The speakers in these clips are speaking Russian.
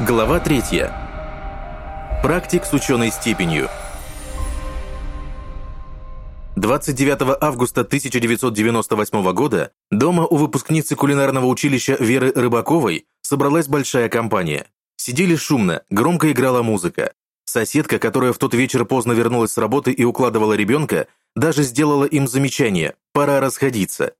Глава 3. Практик с ученой степенью. 29 августа 1998 года дома у выпускницы кулинарного училища Веры Рыбаковой собралась большая компания. Сидели шумно, громко играла музыка. Соседка, которая в тот вечер поздно вернулась с работы и укладывала ребенка, даже сделала им замечание «пора расходиться».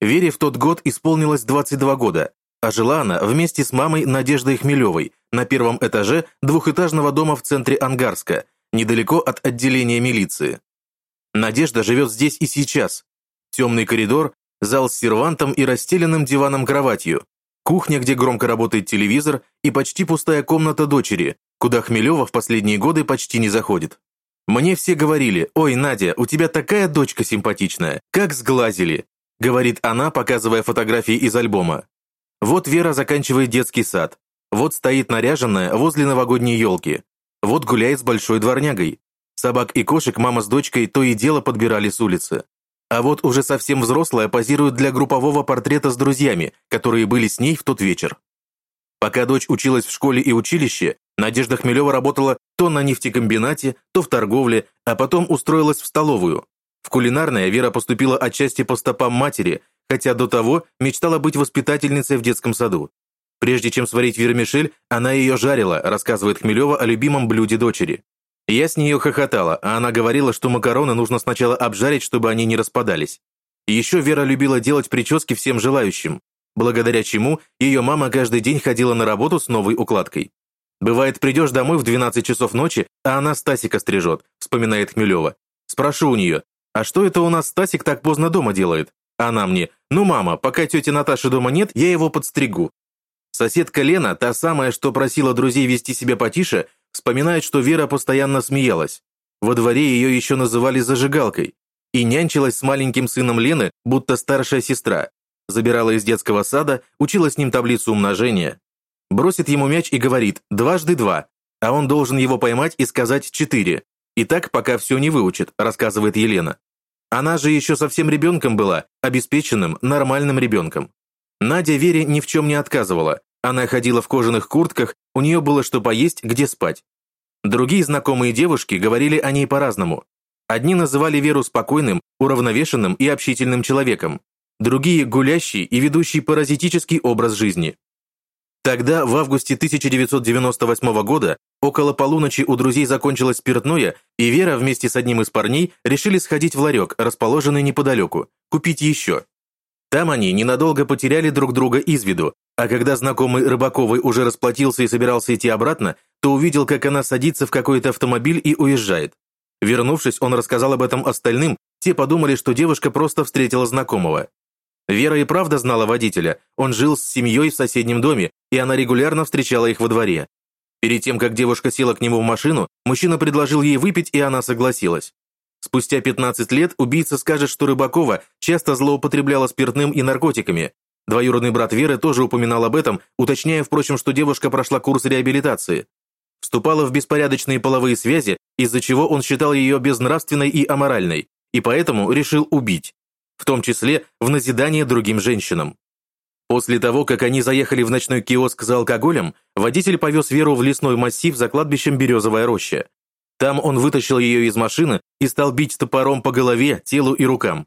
Вере в тот год исполнилось 22 года, а жила она вместе с мамой Надеждой Хмелевой на первом этаже двухэтажного дома в центре Ангарска, недалеко от отделения милиции. Надежда живет здесь и сейчас. Темный коридор, зал с сервантом и расстеленным диваном-кроватью, кухня, где громко работает телевизор, и почти пустая комната дочери, куда Хмелева в последние годы почти не заходит. Мне все говорили, «Ой, Надя, у тебя такая дочка симпатичная, как сглазили», говорит она, показывая фотографии из альбома. Вот Вера заканчивает детский сад, вот стоит наряженная возле новогодней елки, вот гуляет с большой дворнягой, Собак и кошек мама с дочкой то и дело подбирали с улицы. А вот уже совсем взрослая позирует для группового портрета с друзьями, которые были с ней в тот вечер. Пока дочь училась в школе и училище, Надежда Хмелева работала то на нефтекомбинате, то в торговле, а потом устроилась в столовую. В кулинарное Вера поступила отчасти по стопам матери, хотя до того мечтала быть воспитательницей в детском саду. Прежде чем сварить вермишель, она ее жарила, рассказывает Хмелева о любимом блюде дочери. Я с нее хохотала, а она говорила, что макароны нужно сначала обжарить, чтобы они не распадались. Еще Вера любила делать прически всем желающим, благодаря чему ее мама каждый день ходила на работу с новой укладкой. «Бывает, придешь домой в 12 часов ночи, а она Стасика стрижет», вспоминает Хмелева. Спрошу у нее, «А что это у нас Стасик так поздно дома делает?» Она мне, «Ну, мама, пока тети Наташи дома нет, я его подстригу». Соседка Лена, та самая, что просила друзей вести себя потише, Вспоминает, что Вера постоянно смеялась. Во дворе ее еще называли зажигалкой. И нянчилась с маленьким сыном Лены, будто старшая сестра. Забирала из детского сада, учила с ним таблицу умножения. Бросит ему мяч и говорит «дважды два», а он должен его поймать и сказать «четыре». И так, пока все не выучит, рассказывает Елена. Она же еще совсем ребенком была, обеспеченным, нормальным ребенком. Надя Вере ни в чем не отказывала, она ходила в кожаных куртках, у нее было что поесть, где спать. Другие знакомые девушки говорили о ней по-разному. Одни называли Веру спокойным, уравновешенным и общительным человеком, другие – гулящий и ведущий паразитический образ жизни. Тогда, в августе 1998 года, около полуночи у друзей закончилось спиртное, и Вера вместе с одним из парней решили сходить в ларек, расположенный неподалеку, купить еще. Там они ненадолго потеряли друг друга из виду, а когда знакомый Рыбаковой уже расплатился и собирался идти обратно, то увидел, как она садится в какой-то автомобиль и уезжает. Вернувшись, он рассказал об этом остальным, те подумали, что девушка просто встретила знакомого. Вера и правда знала водителя, он жил с семьей в соседнем доме, и она регулярно встречала их во дворе. Перед тем, как девушка села к нему в машину, мужчина предложил ей выпить, и она согласилась. Спустя 15 лет убийца скажет, что Рыбакова часто злоупотребляла спиртным и наркотиками, Двоюродный брат Веры тоже упоминал об этом, уточняя, впрочем, что девушка прошла курс реабилитации. Вступала в беспорядочные половые связи, из-за чего он считал ее безнравственной и аморальной, и поэтому решил убить, в том числе в назидание другим женщинам. После того, как они заехали в ночной киоск за алкоголем, водитель повез Веру в лесной массив за кладбищем Березовая роща. Там он вытащил ее из машины и стал бить топором по голове, телу и рукам.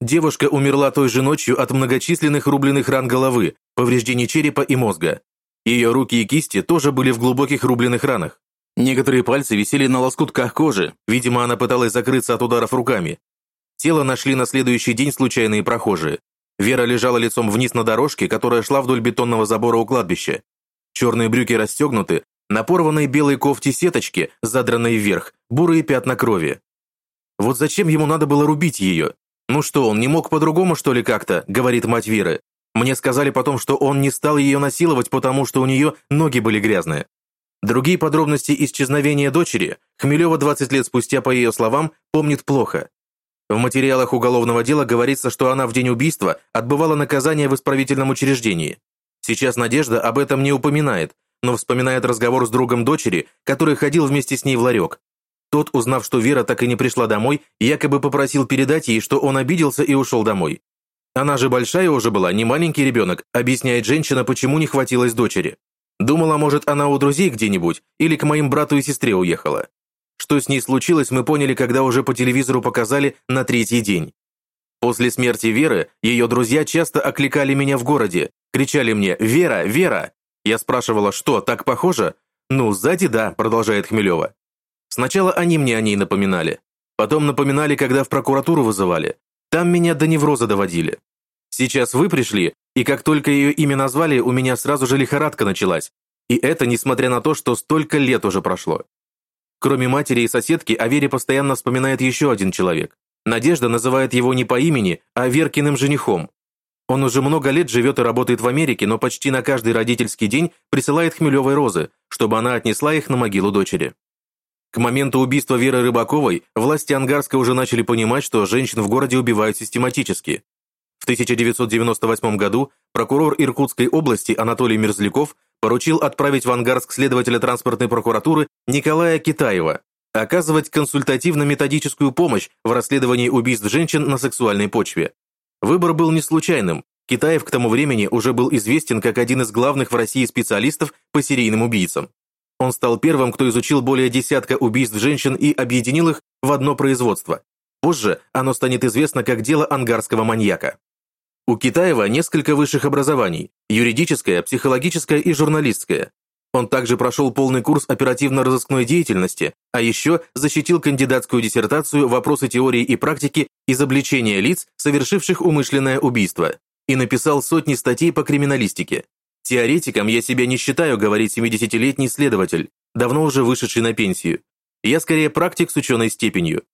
Девушка умерла той же ночью от многочисленных рубленых ран головы, повреждений черепа и мозга. Ее руки и кисти тоже были в глубоких рубленых ранах. Некоторые пальцы висели на лоскутках кожи, видимо, она пыталась закрыться от ударов руками. Тело нашли на следующий день случайные прохожие. Вера лежала лицом вниз на дорожке, которая шла вдоль бетонного забора у кладбища. Черные брюки расстегнуты, на порванной белой кофте сеточки, задранной вверх, бурые пятна крови. Вот зачем ему надо было рубить ее? «Ну что, он не мог по-другому, что ли, как-то?» – говорит мать Веры. Мне сказали потом, что он не стал ее насиловать, потому что у нее ноги были грязные. Другие подробности исчезновения дочери Хмелева 20 лет спустя, по ее словам, помнит плохо. В материалах уголовного дела говорится, что она в день убийства отбывала наказание в исправительном учреждении. Сейчас Надежда об этом не упоминает, но вспоминает разговор с другом дочери, который ходил вместе с ней в ларек. Тот, узнав, что Вера так и не пришла домой, якобы попросил передать ей, что он обиделся и ушел домой. Она же большая уже была, не маленький ребенок, объясняет женщина, почему не хватилось дочери. Думала, может, она у друзей где-нибудь или к моим брату и сестре уехала. Что с ней случилось, мы поняли, когда уже по телевизору показали на третий день. После смерти Веры ее друзья часто окликали меня в городе, кричали мне «Вера! Вера!». Я спрашивала, что, так похоже? «Ну, сзади да», продолжает Хмелева. Сначала они мне о ней напоминали. Потом напоминали, когда в прокуратуру вызывали. Там меня до невроза доводили. Сейчас вы пришли, и как только ее имя назвали, у меня сразу же лихорадка началась. И это несмотря на то, что столько лет уже прошло. Кроме матери и соседки, о Вере постоянно вспоминает еще один человек. Надежда называет его не по имени, а Веркиным женихом. Он уже много лет живет и работает в Америке, но почти на каждый родительский день присылает хмелевой розы, чтобы она отнесла их на могилу дочери. К моменту убийства Веры Рыбаковой власти Ангарска уже начали понимать, что женщин в городе убивают систематически. В 1998 году прокурор Иркутской области Анатолий Мерзляков поручил отправить в Ангарск следователя транспортной прокуратуры Николая Китаева, оказывать консультативно-методическую помощь в расследовании убийств женщин на сексуальной почве. Выбор был не случайным. Китаев к тому времени уже был известен как один из главных в России специалистов по серийным убийцам. Он стал первым, кто изучил более десятка убийств женщин и объединил их в одно производство. Позже оно станет известно как дело ангарского маньяка. У Китаева несколько высших образований – юридическое, психологическое и журналистское. Он также прошел полный курс оперативно-розыскной деятельности, а еще защитил кандидатскую диссертацию «Вопросы теории и практики изобличения лиц, совершивших умышленное убийство» и написал сотни статей по криминалистике. Теоретиком я себя не считаю, говорит 70-летний следователь, давно уже вышедший на пенсию. Я скорее практик с ученой степенью.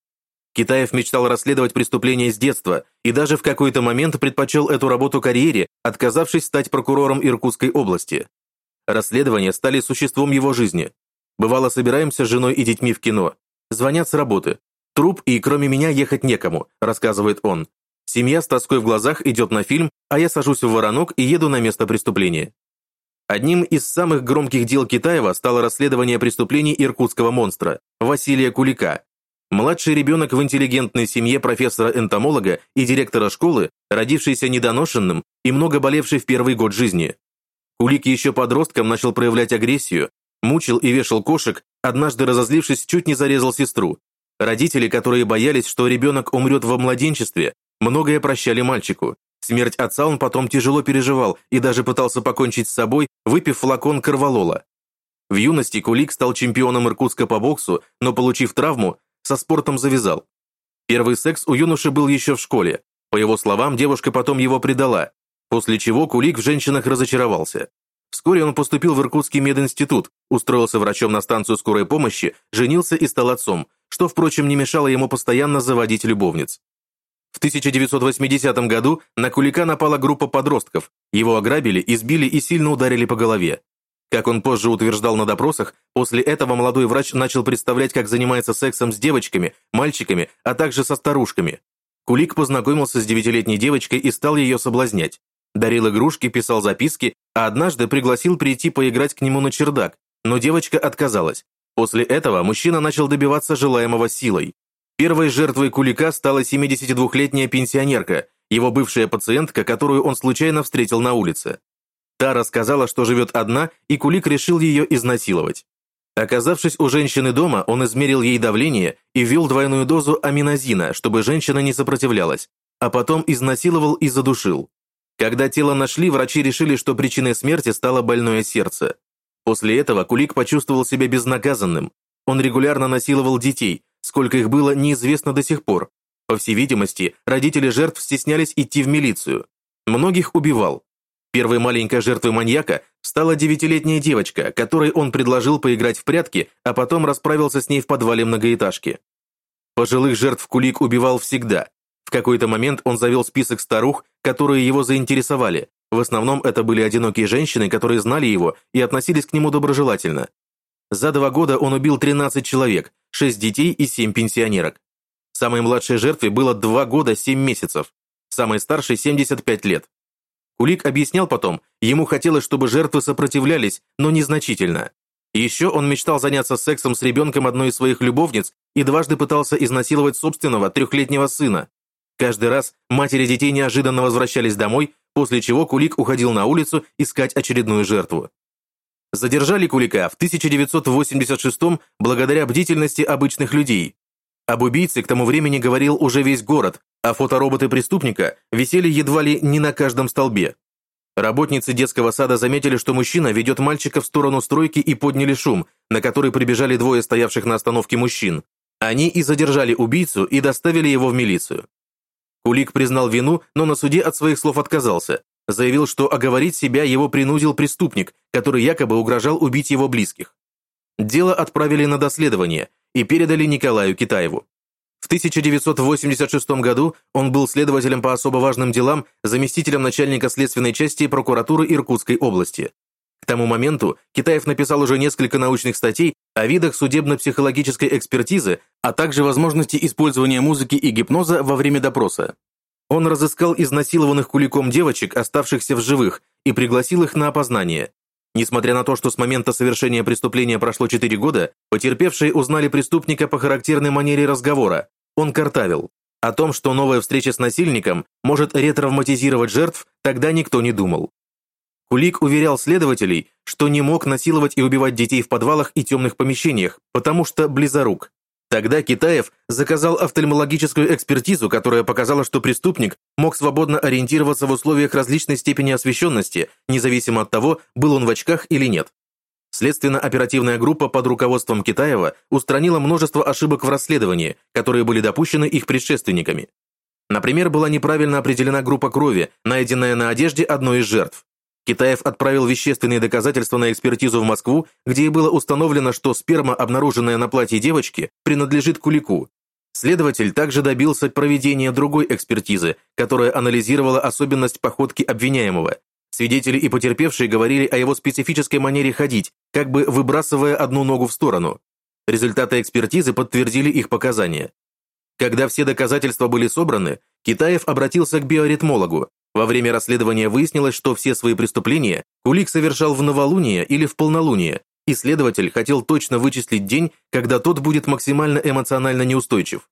Китаев мечтал расследовать преступления с детства и даже в какой-то момент предпочел эту работу карьере, отказавшись стать прокурором Иркутской области. Расследования стали существом его жизни. Бывало, собираемся с женой и детьми в кино. Звонят с работы. Труп, и кроме меня ехать некому, рассказывает он. Семья с тоской в глазах идет на фильм, а я сажусь в воронок и еду на место преступления. Одним из самых громких дел Китаева стало расследование преступлений иркутского монстра, Василия Кулика. Младший ребенок в интеллигентной семье профессора-энтомолога и директора школы, родившийся недоношенным и много болевший в первый год жизни. Кулик еще подростком начал проявлять агрессию, мучил и вешал кошек, однажды разозлившись, чуть не зарезал сестру. Родители, которые боялись, что ребенок умрет во младенчестве, многое прощали мальчику. Смерть отца он потом тяжело переживал и даже пытался покончить с собой, выпив флакон корвалола. В юности Кулик стал чемпионом Иркутска по боксу, но, получив травму, со спортом завязал. Первый секс у юноши был еще в школе. По его словам, девушка потом его предала, После чего Кулик в женщинах разочаровался. Вскоре он поступил в Иркутский мединститут, устроился врачом на станцию скорой помощи, женился и стал отцом, что, впрочем, не мешало ему постоянно заводить любовниц. В 1980 году на Кулика напала группа подростков, его ограбили, избили и сильно ударили по голове. Как он позже утверждал на допросах, после этого молодой врач начал представлять, как занимается сексом с девочками, мальчиками, а также со старушками. Кулик познакомился с девятилетней девочкой и стал ее соблазнять. Дарил игрушки, писал записки, а однажды пригласил прийти поиграть к нему на чердак, но девочка отказалась. После этого мужчина начал добиваться желаемого силой. Первой жертвой Кулика стала 72-летняя пенсионерка, его бывшая пациентка, которую он случайно встретил на улице. Та рассказала, что живет одна, и Кулик решил ее изнасиловать. Оказавшись у женщины дома, он измерил ей давление и ввел двойную дозу аминозина, чтобы женщина не сопротивлялась, а потом изнасиловал и задушил. Когда тело нашли, врачи решили, что причиной смерти стало больное сердце. После этого Кулик почувствовал себя безнаказанным. Он регулярно насиловал детей, сколько их было, неизвестно до сих пор. По всей видимости, родители жертв стеснялись идти в милицию. Многих убивал. Первой маленькой жертвой маньяка стала девятилетняя девочка, которой он предложил поиграть в прятки, а потом расправился с ней в подвале многоэтажки. Пожилых жертв Кулик убивал всегда, какой-то момент он завел список старух, которые его заинтересовали. В основном это были одинокие женщины, которые знали его и относились к нему доброжелательно. За два года он убил 13 человек, 6 детей и 7 пенсионерок. Самой младшей жертве было 2 года 7 месяцев, самой старшей 75 лет. Кулик объяснял потом, ему хотелось, чтобы жертвы сопротивлялись, но незначительно. Еще он мечтал заняться сексом с ребенком одной из своих любовниц и дважды пытался изнасиловать собственного трехлетнего сына. Каждый раз матери детей неожиданно возвращались домой, после чего Кулик уходил на улицу искать очередную жертву. Задержали Кулика в 1986 благодаря бдительности обычных людей. Об убийце к тому времени говорил уже весь город, а фотороботы преступника висели едва ли не на каждом столбе. Работницы детского сада заметили, что мужчина ведет мальчика в сторону стройки и подняли шум, на который прибежали двое стоявших на остановке мужчин. Они и задержали убийцу и доставили его в милицию. Кулик признал вину, но на суде от своих слов отказался. Заявил, что оговорить себя его принудил преступник, который якобы угрожал убить его близких. Дело отправили на доследование и передали Николаю Китаеву. В 1986 году он был следователем по особо важным делам, заместителем начальника следственной части прокуратуры Иркутской области. К тому моменту Китаев написал уже несколько научных статей о видах судебно-психологической экспертизы, а также возможности использования музыки и гипноза во время допроса. Он разыскал изнасилованных куликом девочек, оставшихся в живых, и пригласил их на опознание. Несмотря на то, что с момента совершения преступления прошло 4 года, потерпевшие узнали преступника по характерной манере разговора. Он картавил. О том, что новая встреча с насильником может ретравматизировать жертв, тогда никто не думал. Кулик уверял следователей, что не мог насиловать и убивать детей в подвалах и темных помещениях, потому что близорук. Тогда Китаев заказал офтальмологическую экспертизу, которая показала, что преступник мог свободно ориентироваться в условиях различной степени освещенности, независимо от того, был он в очках или нет. Следственно-оперативная группа под руководством Китаева устранила множество ошибок в расследовании, которые были допущены их предшественниками. Например, была неправильно определена группа крови, найденная на одежде одной из жертв. Китаев отправил вещественные доказательства на экспертизу в Москву, где и было установлено, что сперма, обнаруженная на платье девочки, принадлежит Кулику. Следователь также добился проведения другой экспертизы, которая анализировала особенность походки обвиняемого. Свидетели и потерпевшие говорили о его специфической манере ходить, как бы выбрасывая одну ногу в сторону. Результаты экспертизы подтвердили их показания. Когда все доказательства были собраны, Китаев обратился к биоритмологу, во время расследования выяснилось, что все свои преступления Кулик совершал в новолуние или в полнолуние, и следователь хотел точно вычислить день, когда тот будет максимально эмоционально неустойчив.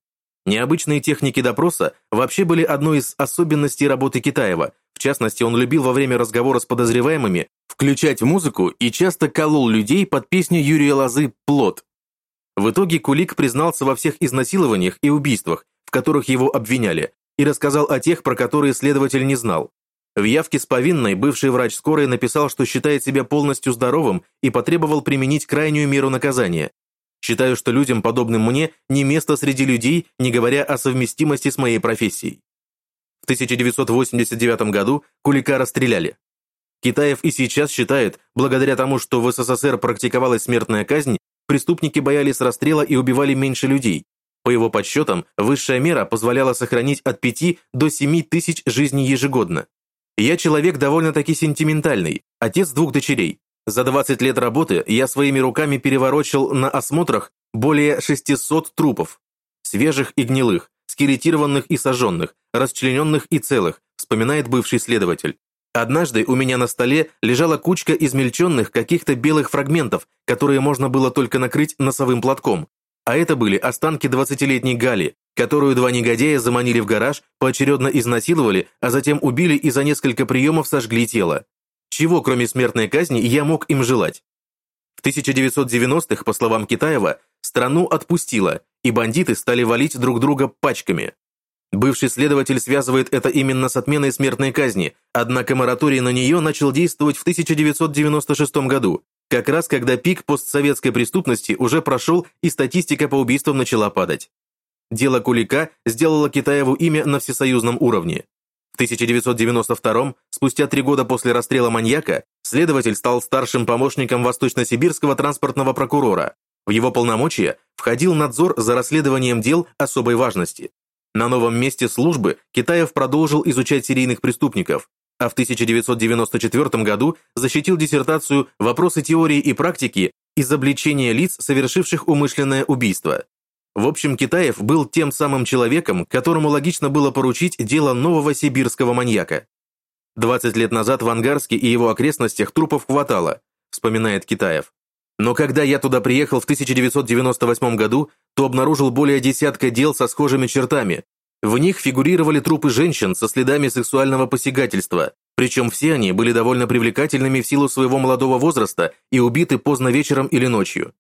Необычные техники допроса вообще были одной из особенностей работы Китаева, в частности, он любил во время разговора с подозреваемыми включать музыку и часто колол людей под песню Юрия Лозы «Плод». В итоге Кулик признался во всех изнасилованиях и убийствах, в которых его обвиняли, и рассказал о тех, про которые следователь не знал. В явке с повинной бывший врач скорой написал, что считает себя полностью здоровым и потребовал применить крайнюю меру наказания. Считаю, что людям, подобным мне, не место среди людей, не говоря о совместимости с моей профессией. В 1989 году Кулика расстреляли. Китаев и сейчас считает, благодаря тому, что в СССР практиковалась смертная казнь, преступники боялись расстрела и убивали меньше людей, по его подсчетам, высшая мера позволяла сохранить от 5 до 7 тысяч жизней ежегодно. Я человек довольно-таки сентиментальный, отец двух дочерей. За 20 лет работы я своими руками переворочил на осмотрах более 600 трупов. Свежих и гнилых, скелетированных и сожженных, расчлененных и целых, вспоминает бывший следователь. Однажды у меня на столе лежала кучка измельченных каких-то белых фрагментов, которые можно было только накрыть носовым платком, а это были останки 20-летней Гали, которую два негодяя заманили в гараж, поочередно изнасиловали, а затем убили и за несколько приемов сожгли тело. Чего, кроме смертной казни, я мог им желать? В 1990-х, по словам Китаева, страну отпустило, и бандиты стали валить друг друга пачками. Бывший следователь связывает это именно с отменой смертной казни, однако мораторий на нее начал действовать в 1996 году, как раз когда пик постсоветской преступности уже прошел и статистика по убийствам начала падать. Дело Кулика сделало Китаеву имя на всесоюзном уровне. В 1992 спустя три года после расстрела маньяка, следователь стал старшим помощником Восточно-Сибирского транспортного прокурора. В его полномочия входил надзор за расследованием дел особой важности. На новом месте службы Китаев продолжил изучать серийных преступников, а в 1994 году защитил диссертацию «Вопросы теории и практики изобличения лиц, совершивших умышленное убийство». В общем, Китаев был тем самым человеком, которому логично было поручить дело нового сибирского маньяка. 20 лет назад в Ангарске и его окрестностях трупов хватало, вспоминает Китаев. Но когда я туда приехал в 1998 году, то обнаружил более десятка дел со схожими чертами, в них фигурировали трупы женщин со следами сексуального посягательства, Причем все они были довольно привлекательными в силу своего молодого возраста и убиты поздно вечером или ночью.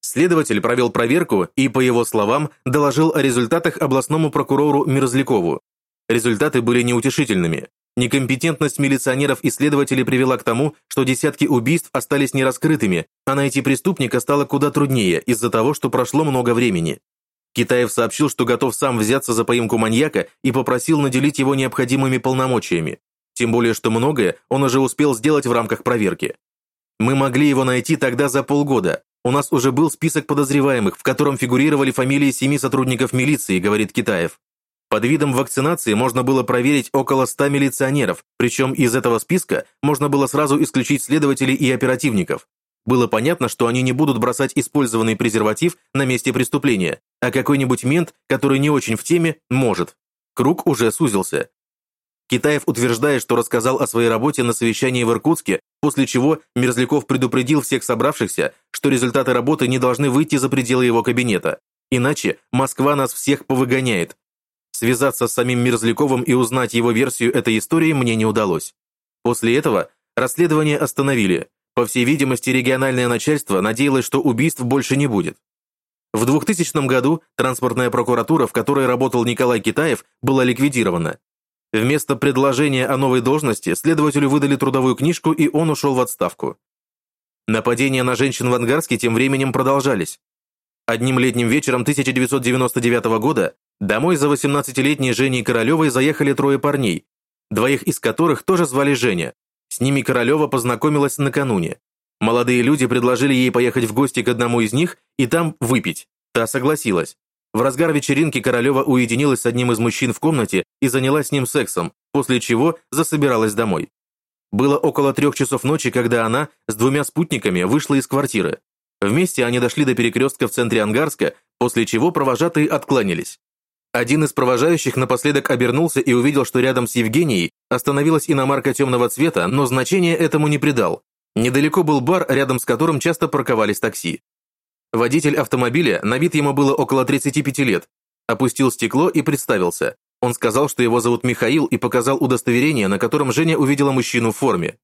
Следователь провел проверку и, по его словам, доложил о результатах областному прокурору Мерзлякову. Результаты были неутешительными. Некомпетентность милиционеров и следователей привела к тому, что десятки убийств остались нераскрытыми, а найти преступника стало куда труднее из-за того, что прошло много времени. Китаев сообщил, что готов сам взяться за поимку маньяка и попросил наделить его необходимыми полномочиями. Тем более, что многое он уже успел сделать в рамках проверки. Мы могли его найти тогда за полгода. У нас уже был список подозреваемых, в котором фигурировали фамилии семи сотрудников милиции, говорит Китаев. Под видом вакцинации можно было проверить около 100 милиционеров, причем из этого списка можно было сразу исключить следователей и оперативников. Было понятно, что они не будут бросать использованный презерватив на месте преступления, а какой-нибудь мент, который не очень в теме, может. Круг уже сузился. Китаев утверждает, что рассказал о своей работе на совещании в Иркутске, после чего Мерзляков предупредил всех собравшихся, что результаты работы не должны выйти за пределы его кабинета. Иначе Москва нас всех повыгоняет, Связаться с самим Мерзляковым и узнать его версию этой истории мне не удалось. После этого расследование остановили. По всей видимости, региональное начальство надеялось, что убийств больше не будет. В 2000 году транспортная прокуратура, в которой работал Николай Китаев, была ликвидирована. Вместо предложения о новой должности следователю выдали трудовую книжку, и он ушел в отставку. Нападения на женщин в Ангарске тем временем продолжались. Одним летним вечером 1999 года Домой за 18-летней Женей Королевой заехали трое парней, двоих из которых тоже звали Женя. С ними Королева познакомилась накануне. Молодые люди предложили ей поехать в гости к одному из них и там выпить. Та согласилась. В разгар вечеринки Королева уединилась с одним из мужчин в комнате и занялась с ним сексом, после чего засобиралась домой. Было около трех часов ночи, когда она с двумя спутниками вышла из квартиры. Вместе они дошли до перекрестка в центре Ангарска, после чего провожатые откланялись. Один из провожающих напоследок обернулся и увидел, что рядом с Евгенией остановилась иномарка темного цвета, но значения этому не придал. Недалеко был бар, рядом с которым часто парковались такси. Водитель автомобиля, на вид ему было около 35 лет, опустил стекло и представился. Он сказал, что его зовут Михаил и показал удостоверение, на котором Женя увидела мужчину в форме.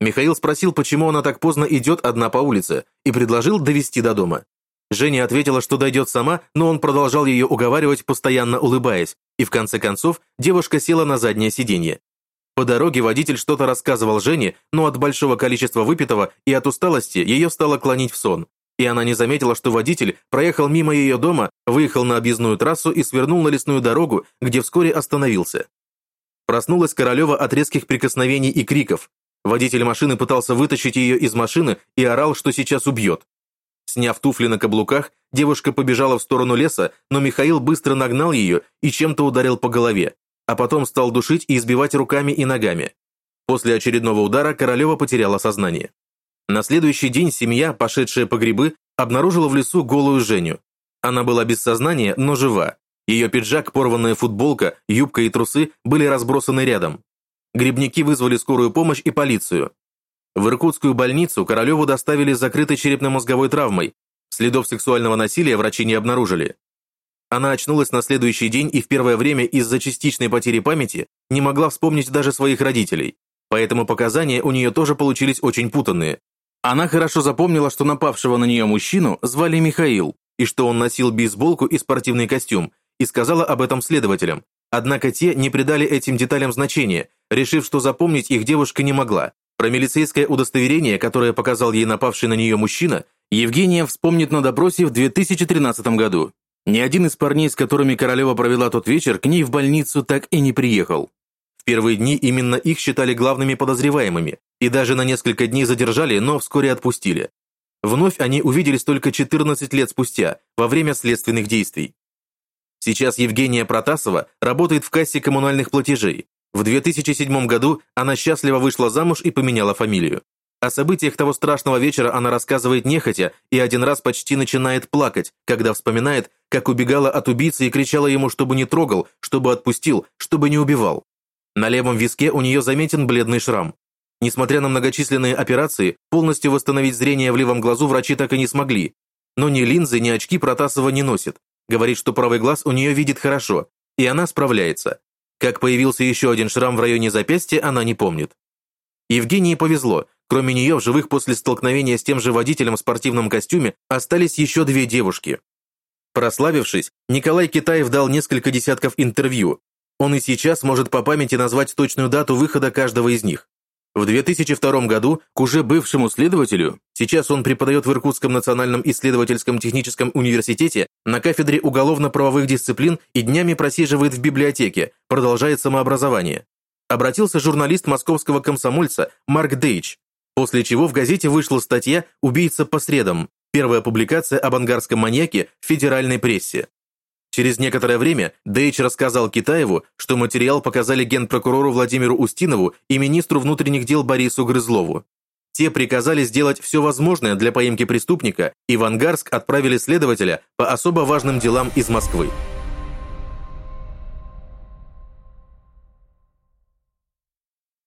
Михаил спросил, почему она так поздно идет одна по улице, и предложил довести до дома. Женя ответила, что дойдет сама, но он продолжал ее уговаривать, постоянно улыбаясь, и в конце концов девушка села на заднее сиденье. По дороге водитель что-то рассказывал Жене, но от большого количества выпитого и от усталости ее стало клонить в сон. И она не заметила, что водитель проехал мимо ее дома, выехал на объездную трассу и свернул на лесную дорогу, где вскоре остановился. Проснулась Королева от резких прикосновений и криков. Водитель машины пытался вытащить ее из машины и орал, что сейчас убьет. Сняв туфли на каблуках, девушка побежала в сторону леса, но Михаил быстро нагнал ее и чем-то ударил по голове, а потом стал душить и избивать руками и ногами. После очередного удара Королева потеряла сознание. На следующий день семья, пошедшая по грибы, обнаружила в лесу голую Женю. Она была без сознания, но жива. Ее пиджак, порванная футболка, юбка и трусы были разбросаны рядом. Грибники вызвали скорую помощь и полицию. В Иркутскую больницу Королеву доставили с закрытой черепно-мозговой травмой. Следов сексуального насилия врачи не обнаружили. Она очнулась на следующий день и в первое время из-за частичной потери памяти не могла вспомнить даже своих родителей. Поэтому показания у нее тоже получились очень путанные. Она хорошо запомнила, что напавшего на нее мужчину звали Михаил, и что он носил бейсболку и спортивный костюм, и сказала об этом следователям. Однако те не придали этим деталям значения, решив, что запомнить их девушка не могла. Про милицейское удостоверение, которое показал ей напавший на нее мужчина, Евгения вспомнит на допросе в 2013 году. Ни один из парней, с которыми Королева провела тот вечер, к ней в больницу так и не приехал. В первые дни именно их считали главными подозреваемыми, и даже на несколько дней задержали, но вскоре отпустили. Вновь они увиделись только 14 лет спустя, во время следственных действий. Сейчас Евгения Протасова работает в кассе коммунальных платежей, в 2007 году она счастливо вышла замуж и поменяла фамилию. О событиях того страшного вечера она рассказывает нехотя и один раз почти начинает плакать, когда вспоминает, как убегала от убийцы и кричала ему, чтобы не трогал, чтобы отпустил, чтобы не убивал. На левом виске у нее заметен бледный шрам. Несмотря на многочисленные операции, полностью восстановить зрение в левом глазу врачи так и не смогли. Но ни линзы, ни очки Протасова не носит. Говорит, что правый глаз у нее видит хорошо, и она справляется. Как появился еще один шрам в районе запястья, она не помнит. Евгении повезло. Кроме нее, в живых после столкновения с тем же водителем в спортивном костюме остались еще две девушки. Прославившись, Николай Китаев дал несколько десятков интервью. Он и сейчас может по памяти назвать точную дату выхода каждого из них. В 2002 году к уже бывшему следователю, сейчас он преподает в Иркутском национальном исследовательском техническом университете на кафедре уголовно-правовых дисциплин и днями просиживает в библиотеке, продолжает самообразование. Обратился журналист московского комсомольца Марк Дейч, после чего в газете вышла статья «Убийца по средам», первая публикация об ангарском маньяке в федеральной прессе. Через некоторое время Дейч рассказал Китаеву, что материал показали генпрокурору Владимиру Устинову и министру внутренних дел Борису Грызлову. Те приказали сделать все возможное для поимки преступника и в Ангарск отправили следователя по особо важным делам из Москвы.